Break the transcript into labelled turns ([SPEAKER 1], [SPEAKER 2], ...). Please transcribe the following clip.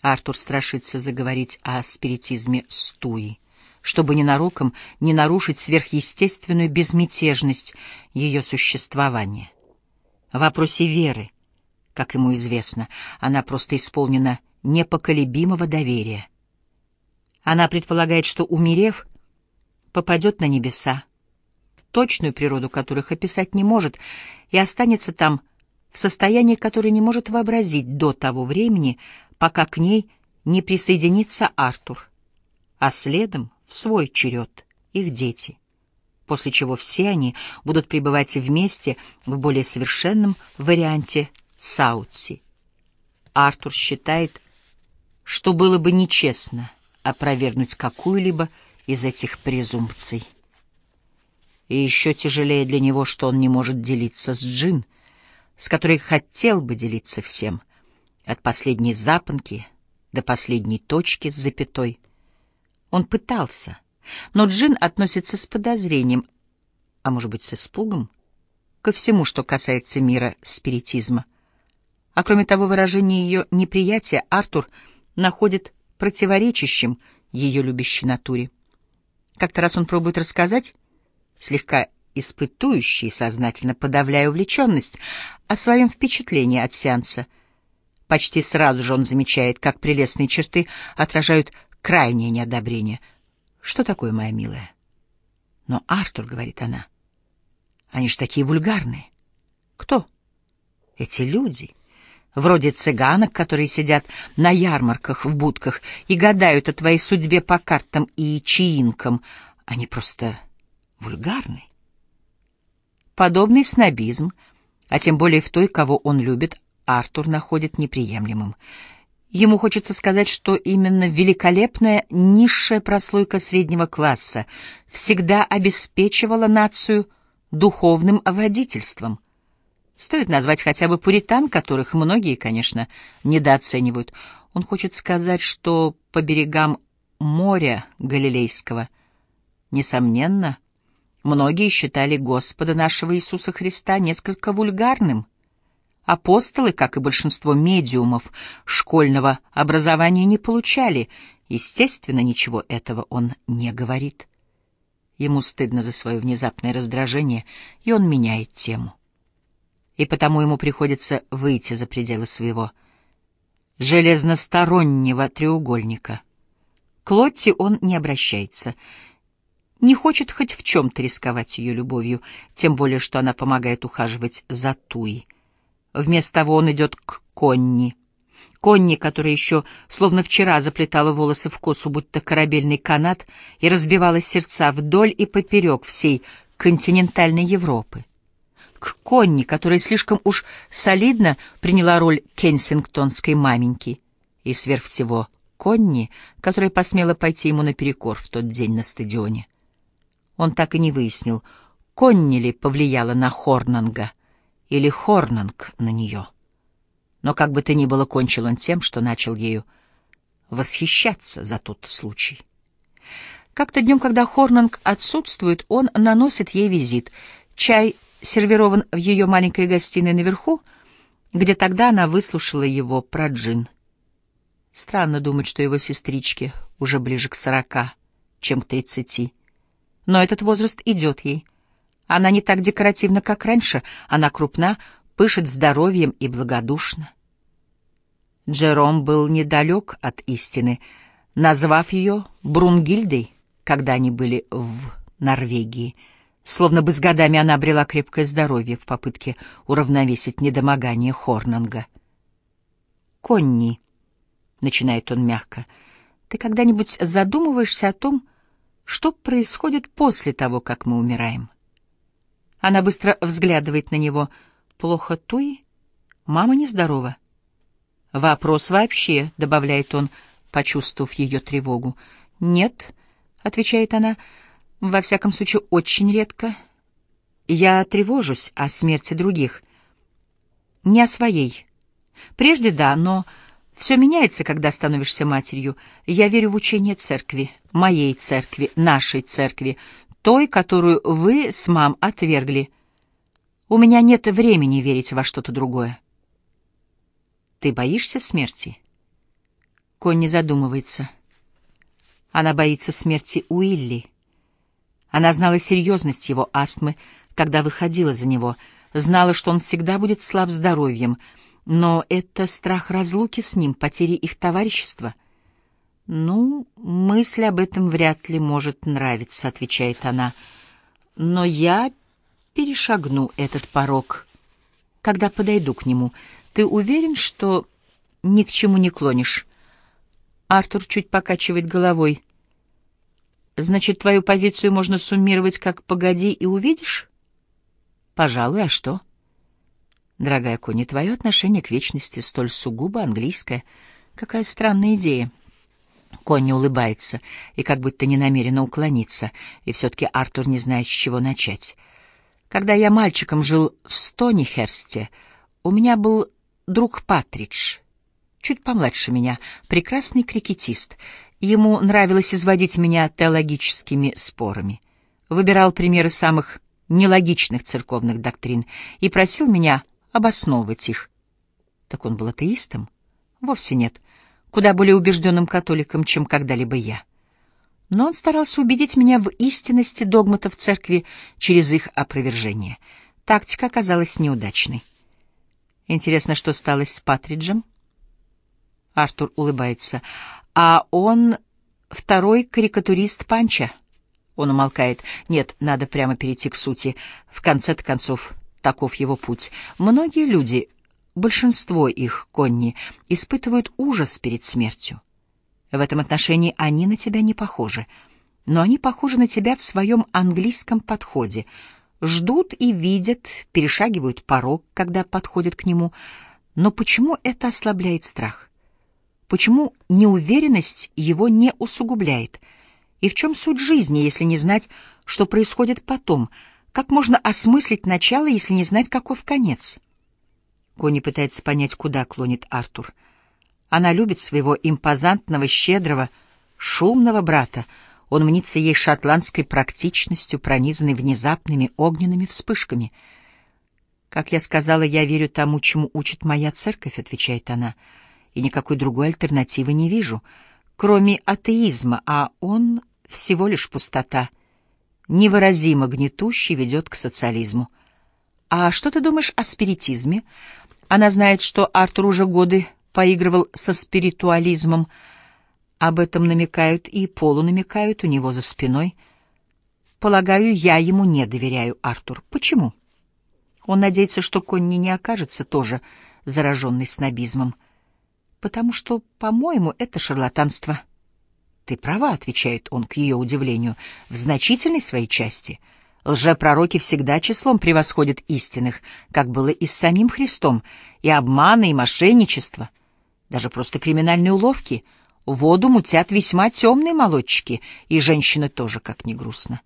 [SPEAKER 1] Артур страшится заговорить о спиритизме Стуи, чтобы ненароком не нарушить сверхъестественную безмятежность ее существования. В вопросе веры, как ему известно, она просто исполнена непоколебимого доверия. Она предполагает, что, умерев, попадет на небеса, точную природу которых описать не может, и останется там в состоянии, которое не может вообразить до того времени, пока к ней не присоединится Артур, а следом, в свой черед, их дети, после чего все они будут пребывать вместе в более совершенном варианте Саутси. Артур считает, что было бы нечестно опровергнуть какую-либо из этих презумпций. И еще тяжелее для него, что он не может делиться с Джин, с которой хотел бы делиться всем, от последней запонки до последней точки с запятой. Он пытался, но Джин относится с подозрением, а может быть с испугом, ко всему, что касается мира спиритизма. А кроме того, выражение ее неприятия Артур находит противоречащим ее любящей натуре. Как-то раз он пробует рассказать, слегка испытующий, сознательно подавляя увлеченность, о своем впечатлении от сеанса. Почти сразу же он замечает, как прелестные черты отражают крайнее неодобрение. «Что такое, моя милая?» «Но, Артур, — говорит она, — они ж такие вульгарные». «Кто?» «Эти люди» вроде цыганок, которые сидят на ярмарках в будках и гадают о твоей судьбе по картам и чаинкам. Они просто вульгарны. Подобный снобизм, а тем более в той, кого он любит, Артур находит неприемлемым. Ему хочется сказать, что именно великолепная низшая прослойка среднего класса всегда обеспечивала нацию духовным водительством — Стоит назвать хотя бы пуритан, которых многие, конечно, недооценивают. Он хочет сказать, что по берегам моря Галилейского, несомненно, многие считали Господа нашего Иисуса Христа несколько вульгарным. Апостолы, как и большинство медиумов, школьного образования не получали. Естественно, ничего этого он не говорит. Ему стыдно за свое внезапное раздражение, и он меняет тему и потому ему приходится выйти за пределы своего железностороннего треугольника. К Лотте он не обращается, не хочет хоть в чем-то рисковать ее любовью, тем более, что она помогает ухаживать за Туи. Вместо того он идет к Конни. Конни, которая еще словно вчера заплетала волосы в косу, будто корабельный канат, и разбивала сердца вдоль и поперек всей континентальной Европы к Конни, которая слишком уж солидно приняла роль кенсингтонской маменьки, и сверх всего Конни, которая посмела пойти ему наперекор в тот день на стадионе. Он так и не выяснил, Конни ли повлияла на Хорнанга или Хорнанг на нее. Но как бы то ни было, кончил он тем, что начал ею восхищаться за тот случай. Как-то днем, когда Хорнанг отсутствует, он наносит ей визит. Чай сервирован в ее маленькой гостиной наверху, где тогда она выслушала его про джин. Странно думать, что его сестричке уже ближе к сорока, чем к тридцати. Но этот возраст идет ей. Она не так декоративна, как раньше, она крупна, пышет здоровьем и благодушна. Джером был недалек от истины, назвав ее Брунгильдой, когда они были в Норвегии — Словно бы с годами она обрела крепкое здоровье в попытке уравновесить недомогание Хорнанга. «Конни», — начинает он мягко, — «ты когда-нибудь задумываешься о том, что происходит после того, как мы умираем?» Она быстро взглядывает на него. «Плохо Туи? Мама нездорова». «Вопрос вообще», — добавляет он, почувствовав ее тревогу. «Нет», — отвечает она, — во всяком случае, очень редко. Я тревожусь о смерти других. Не о своей. Прежде да, но все меняется, когда становишься матерью. Я верю в учение церкви, моей церкви, нашей церкви, той, которую вы с мам отвергли. У меня нет времени верить во что-то другое. Ты боишься смерти? Конни задумывается. Она боится смерти Уилли. Она знала серьезность его астмы, когда выходила за него, знала, что он всегда будет слаб здоровьем, но это страх разлуки с ним, потери их товарищества. «Ну, мысль об этом вряд ли может нравиться», — отвечает она. «Но я перешагну этот порог, когда подойду к нему. Ты уверен, что ни к чему не клонишь?» Артур чуть покачивает головой. «Значит, твою позицию можно суммировать как «погоди и увидишь»?» «Пожалуй, а что?» «Дорогая Кони, твое отношение к вечности столь сугубо английское. Какая странная идея». Конни улыбается и как будто не намерена уклониться, и все-таки Артур не знает, с чего начать. Когда я мальчиком жил в Стонихерсте, у меня был друг Патридж, чуть помладше меня, прекрасный крикетист. Ему нравилось изводить меня теологическими спорами. Выбирал примеры самых нелогичных церковных доктрин и просил меня обосновывать их. Так он был атеистом? Вовсе нет куда более убежденным католиком, чем когда-либо я. Но он старался убедить меня в истинности догматов церкви через их опровержение. Тактика оказалась неудачной. Интересно, что стало с Патриджем? Артур улыбается. А он второй карикатурист Панча. Он умолкает. Нет, надо прямо перейти к сути. В конце-то концов, таков его путь. Многие люди большинство их, Конни, испытывают ужас перед смертью. В этом отношении они на тебя не похожи, но они похожи на тебя в своем английском подходе. Ждут и видят, перешагивают порог, когда подходят к нему. Но почему это ослабляет страх? Почему неуверенность его не усугубляет? И в чем суть жизни, если не знать, что происходит потом? Как можно осмыслить начало, если не знать, каков конец? Кони пытается понять, куда клонит Артур. Она любит своего импозантного, щедрого, шумного брата. Он мнится ей шотландской практичностью, пронизанной внезапными огненными вспышками. «Как я сказала, я верю тому, чему учит моя церковь», — отвечает она, — «и никакой другой альтернативы не вижу, кроме атеизма, а он всего лишь пустота, невыразимо гнетущий ведет к социализму». «А что ты думаешь о спиритизме?» Она знает, что Артур уже годы поигрывал со спиритуализмом. Об этом намекают и полунамекают у него за спиной. Полагаю, я ему не доверяю, Артур. Почему? Он надеется, что Конни не окажется тоже зараженный снобизмом. Потому что, по-моему, это шарлатанство. Ты права, отвечает он к ее удивлению, в значительной своей части — Лжепророки всегда числом превосходят истинных, как было и с самим Христом, и обманы, и мошенничество, даже просто криминальные уловки. Воду мутят весьма темные молодчики, и женщины тоже, как ни грустно.